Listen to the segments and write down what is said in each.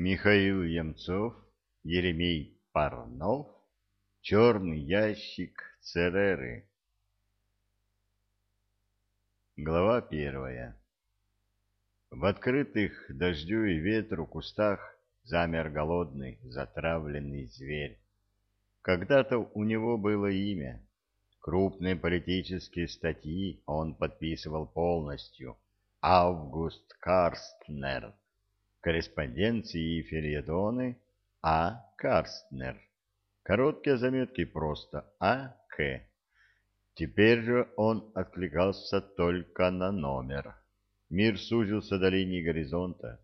Михаил Емцов, Еремей Парнов, Черный ящик Цереры. Глава первая. В открытых дождю и ветру кустах замер голодный, затравленный зверь. Когда-то у него было имя. Крупные политические статьи он подписывал полностью. Август Карстнер. Корреспонденции и фельетоны А. Карстнер. Короткие заметки просто А.К. Теперь же он откликался только на номер. Мир сузился до линии горизонта.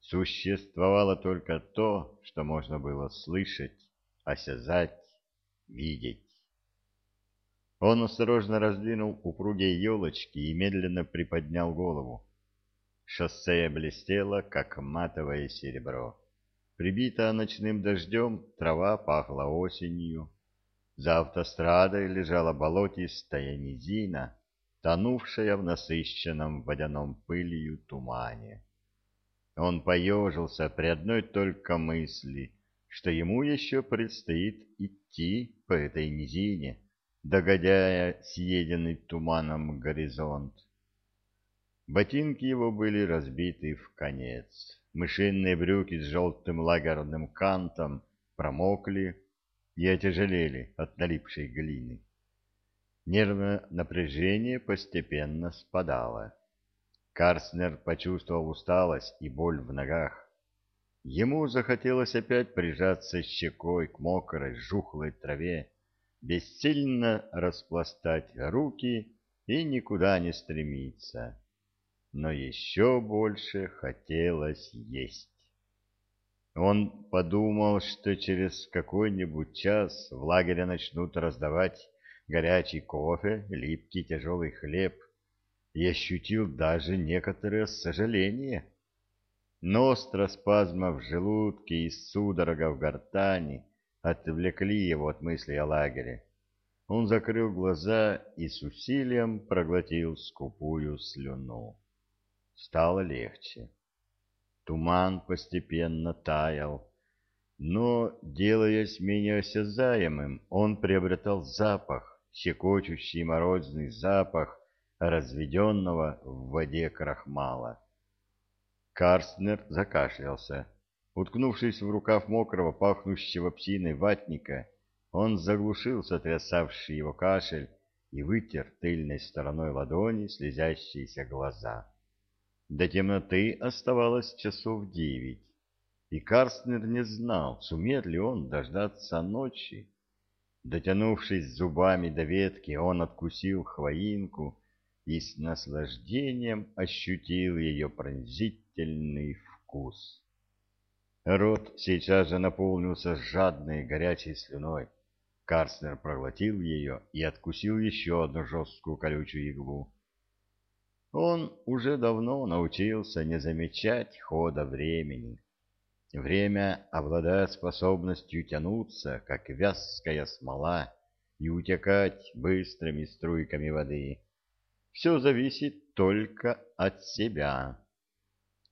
Существовало только то, что можно было слышать, осязать, видеть. Он осторожно раздвинул упругие елочки и медленно приподнял голову. Шоссе блестело, как матовое серебро. Прибитая ночным дождем, трава пахла осенью. За автострадой лежала болотистая низина, тонувшая в насыщенном водяном пылью тумане. Он поежился при одной только мысли, что ему еще предстоит идти по этой низине, догодяя съеденный туманом горизонт. Ботинки его были разбиты в конец. Мышиные брюки с желтым лагерным кантом промокли и отяжелели от налипшей глины. Нервное напряжение постепенно спадало. Карснер почувствовал усталость и боль в ногах. Ему захотелось опять прижаться щекой к мокрой, жухлой траве, бессильно распластать руки и никуда не стремиться но еще больше хотелось есть. Он подумал, что через какой-нибудь час в лагере начнут раздавать горячий кофе, липкий тяжелый хлеб, и ощутил даже некоторое сожаление. Но спазма в желудке и судорога в гортани отвлекли его от мыслей о лагере. Он закрыл глаза и с усилием проглотил скупую слюну стало легче. Туман постепенно таял, но, делаясь менее осязаемым, он приобретал запах, щекочущий морозный запах разведенного в воде крахмала. Карстнер закашлялся. Уткнувшись в рукав мокрого, пахнущего псиной ватника, он заглушил сотрясавший его кашель и вытер тыльной стороной ладони слезящиеся глаза. До темноты оставалось часов девять, и Карстнер не знал, сумеет ли он дождаться ночи. Дотянувшись зубами до ветки, он откусил хвоинку и с наслаждением ощутил ее пронзительный вкус. Рот сейчас же наполнился жадной горячей слюной. Карстнер проглотил ее и откусил еще одну жесткую колючую иглу. Он уже давно научился не замечать хода времени. Время обладает способностью тянуться, как вязкая смола, и утекать быстрыми струйками воды. Все зависит только от себя.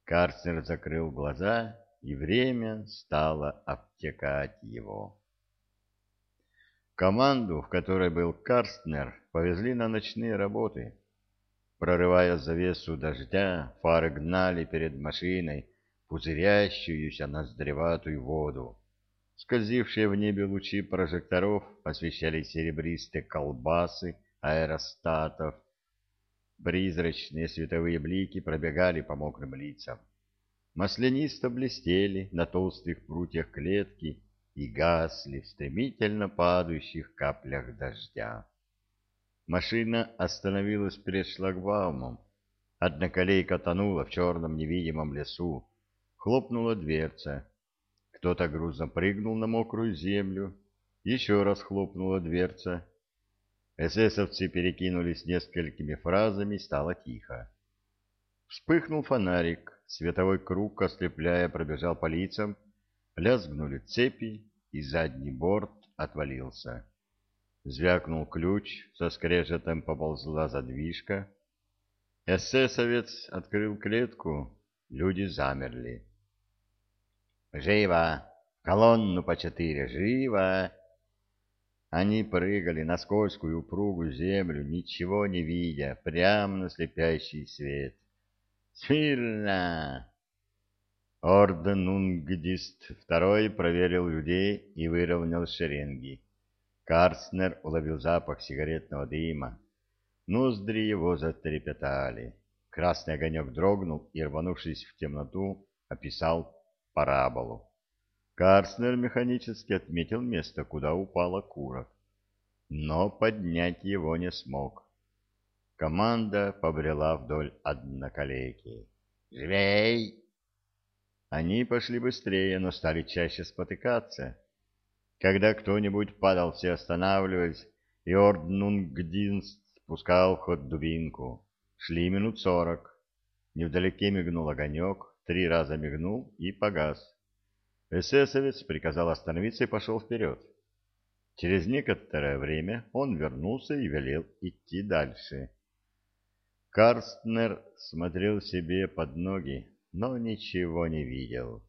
Карцер закрыл глаза, и время стало обтекать его. Команду, в которой был Карстнер, повезли на ночные работы. Прорывая завесу дождя, фары гнали перед машиной пузырящуюся ноздреватую воду. Скользившие в небе лучи прожекторов освещали серебристые колбасы аэростатов. Призрачные световые блики пробегали по мокрым лицам. Маслянисто блестели на толстых прутьях клетки и гасли в стремительно падающих каплях дождя. Машина остановилась перед шлагбаумом. Одна колейка тонула в черном невидимом лесу. Хлопнула дверца. Кто-то грузно прыгнул на мокрую землю. Еще раз хлопнула дверца. Эсэсовцы перекинулись несколькими фразами, стало тихо. Вспыхнул фонарик, световой круг, ослепляя, пробежал по лицам, лязгнули цепи, и задний борт отвалился. Звякнул ключ, со скрежетом поползла задвижка. Эсэсовец открыл клетку, люди замерли. Живо! Колонну по четыре! Живо!» Они прыгали на скользкую упругую землю, ничего не видя, прямо на слепящий свет. «Смирно!» Орден Унгдист второй проверил людей и выровнял шеренги. Карстнер уловил запах сигаретного дыма. Ноздри его затрепетали. Красный огонек дрогнул и, рванувшись в темноту, описал параболу. Карстнер механически отметил место, куда упала кура, но поднять его не смог. Команда побрела вдоль одноколейки. «Живей!» Они пошли быстрее, но стали чаще спотыкаться. Когда кто-нибудь падал, все останавливались, и Орднунгдинст спускал в ход дубинку. Шли минут сорок. Невдалеке мигнул огонек, три раза мигнул и погас. Эсэсовец приказал остановиться и пошел вперед. Через некоторое время он вернулся и велел идти дальше. Карстнер смотрел себе под ноги, но ничего не видел.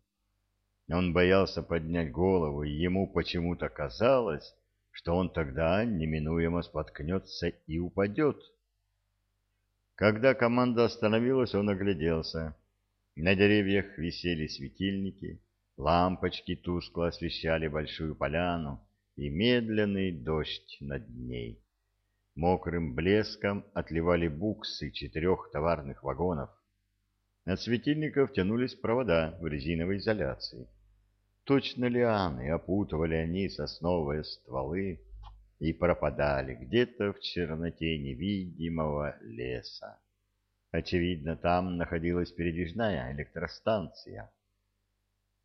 Он боялся поднять голову, и ему почему-то казалось, что он тогда неминуемо споткнется и упадет. Когда команда остановилась, он огляделся. На деревьях висели светильники, Лампочки тускло освещали большую поляну и медленный дождь над ней. Мокрым блеском отливали буксы четырех товарных вагонов. От светильников тянулись провода в резиновой изоляции. Точно лианы опутывали они сосновые стволы и пропадали где-то в черноте невидимого леса. Очевидно, там находилась передвижная электростанция.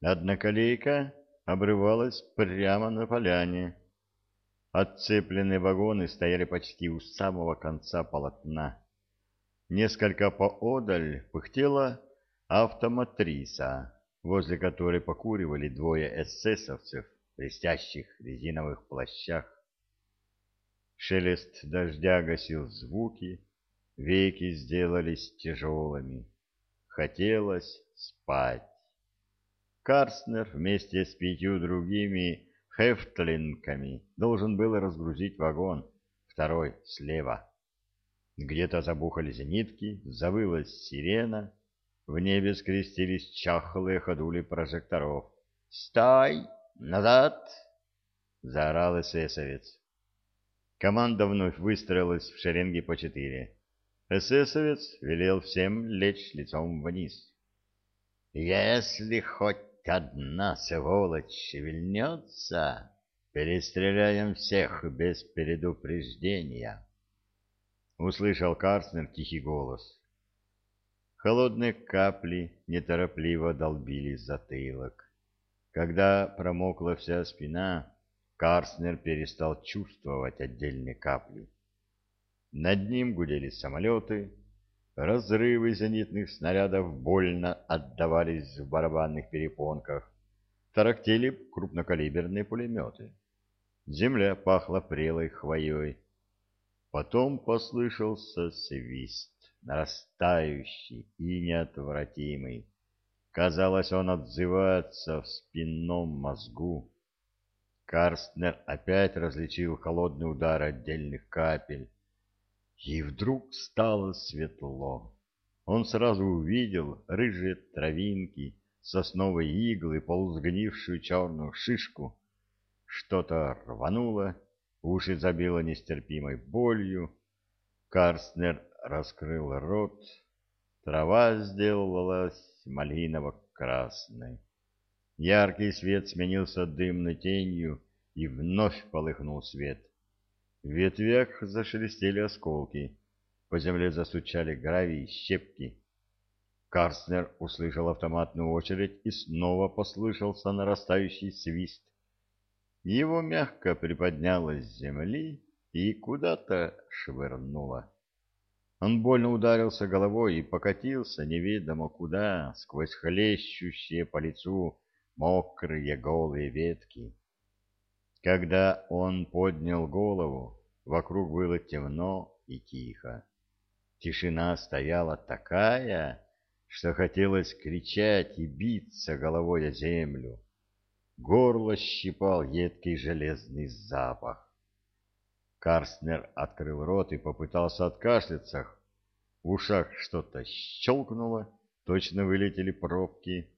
Одноколейка обрывалась прямо на поляне. Отцепленные вагоны стояли почти у самого конца полотна. Несколько поодаль пыхтела автоматриса, возле которой покуривали двое эсэсовцев в блестящих резиновых плащах. Шелест дождя гасил звуки, веки сделались тяжелыми. Хотелось спать. Карстнер вместе с пятью другими хефтлинками должен был разгрузить вагон, второй слева. Где-то забухали зенитки, завылась сирена, в небе скрестились чахлые ходули прожекторов. «Стой! Назад!» — заорал эсэсовец. Команда вновь выстроилась в шеренге по четыре. Эсэсовец велел всем лечь лицом вниз. «Если хоть одна сволочь шевельнется, перестреляем всех без предупреждения. Услышал Карснер тихий голос. Холодные капли неторопливо долбили затылок. Когда промокла вся спина, Карснер перестал чувствовать отдельные капли. Над ним гудели самолеты, Разрывы зенитных снарядов больно отдавались в барабанных перепонках. Тарактели крупнокалиберные пулеметы. Земля пахла прелой хвоей. Потом послышался свист, нарастающий и неотвратимый. Казалось, он отзывается в спинном мозгу. Карстнер опять различил холодный удар отдельных капель. И вдруг стало светло. Он сразу увидел рыжие травинки, сосновые иглы, полузгнившую черную шишку. Что-то рвануло, уши забило нестерпимой болью. Карстнер раскрыл рот. Трава сделалась малиново-красной. Яркий свет сменился дымной тенью, и вновь полыхнул свет. В ветвях зашелестели осколки, по земле застучали гравий и щепки. Карстнер услышал автоматную очередь и снова послышался нарастающий свист. Его мягко приподняло с земли и куда-то швырнуло. Он больно ударился головой и покатился неведомо куда, сквозь хлещущие по лицу мокрые голые ветки. Когда он поднял голову, вокруг было темно и тихо. Тишина стояла такая, что хотелось кричать и биться головой о землю. Горло щипал едкий железный запах. Карстнер открыл рот и попытался откашляться. В ушах что-то щелкнуло, точно вылетели пробки.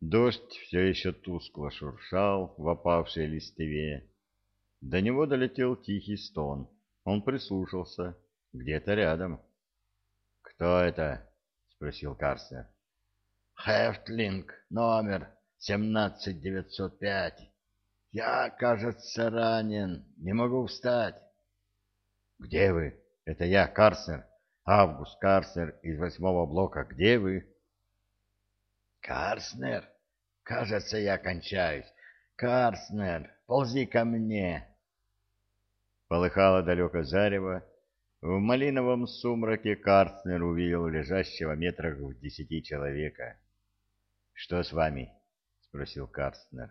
Дождь все еще тускло шуршал в опавшей листве. До него долетел тихий стон. Он прислушался. Где-то рядом. «Кто это?» — спросил Карстнер. «Хефтлинг, номер 17905. Я, кажется, ранен. Не могу встать». «Где вы? Это я, Карстнер. Август Карстнер из восьмого блока. Где вы?» «Карстнер? Кажется, я кончаюсь. Карстнер, ползи ко мне». Полыхало далеко зарево. В малиновом сумраке Карстнер увидел лежащего метрах в десяти человека. «Что с вами?» — спросил Карстнер.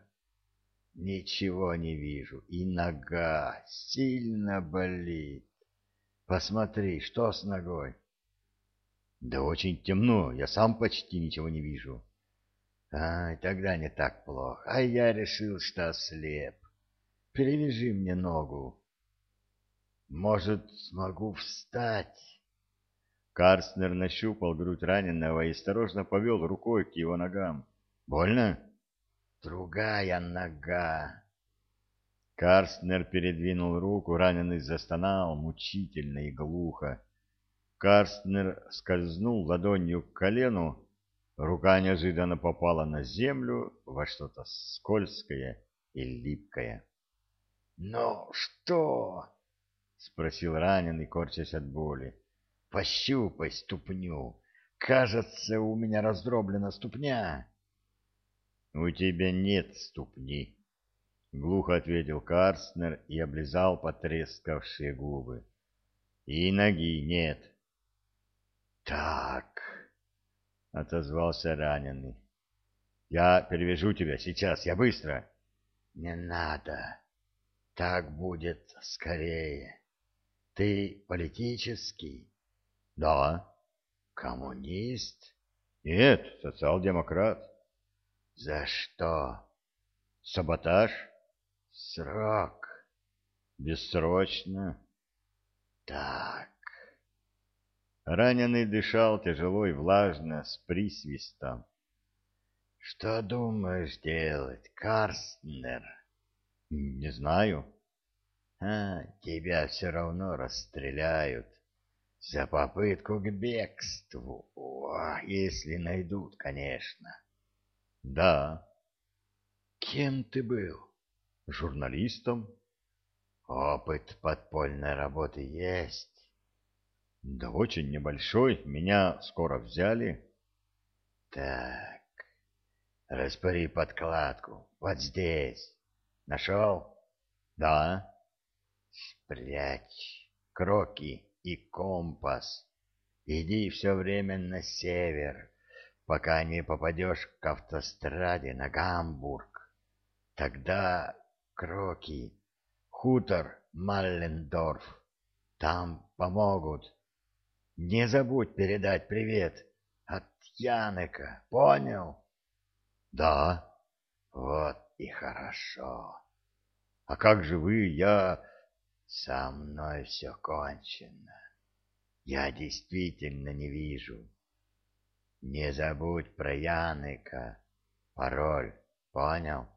«Ничего не вижу, и нога сильно болит. Посмотри, что с ногой?» «Да очень темно, я сам почти ничего не вижу». «Ай, тогда не так плохо, а я решил, что ослеп. Перевяжи мне ногу». «Может, смогу встать?» Карстнер нащупал грудь раненого и осторожно повел рукой к его ногам. «Больно?» «Другая нога!» Карстнер передвинул руку, раненый застонал мучительно и глухо. Карстнер скользнул ладонью к колену, рука неожиданно попала на землю во что-то скользкое и липкое. «Ну что?» — спросил раненый, корчась от боли. — Пощупай ступню. Кажется, у меня раздроблена ступня. — У тебя нет ступни, — глухо ответил Карстнер и облизал потрескавшие губы. — И ноги нет. — Так, — отозвался раненый. — Я перевяжу тебя сейчас, я быстро. — Не надо. Так будет скорее. Ты политический? Да. Коммунист? Нет, социал-демократ. За что? Саботаж? Срок? Бессрочно. Так. Раненый дышал тяжело и влажно, с присвистом. Что думаешь делать, Карстнер? Не знаю. А, тебя все равно расстреляют. За попытку к бегству. О, если найдут, конечно. Да. Кем ты был? Журналистом. Опыт подпольной работы есть? Да очень небольшой. Меня скоро взяли. Так. Распори подкладку. Вот здесь. Нашел? Да. Спрячь кроки и компас. Иди все время на север, пока не попадешь к автостраде на Гамбург. Тогда кроки, хутор Маллендорф. Там помогут. Не забудь передать привет от Янека, понял? Да. Вот и хорошо. А как же вы, я... Со мной все кончено. Я действительно не вижу. Не забудь про Яныка. Пароль, понял?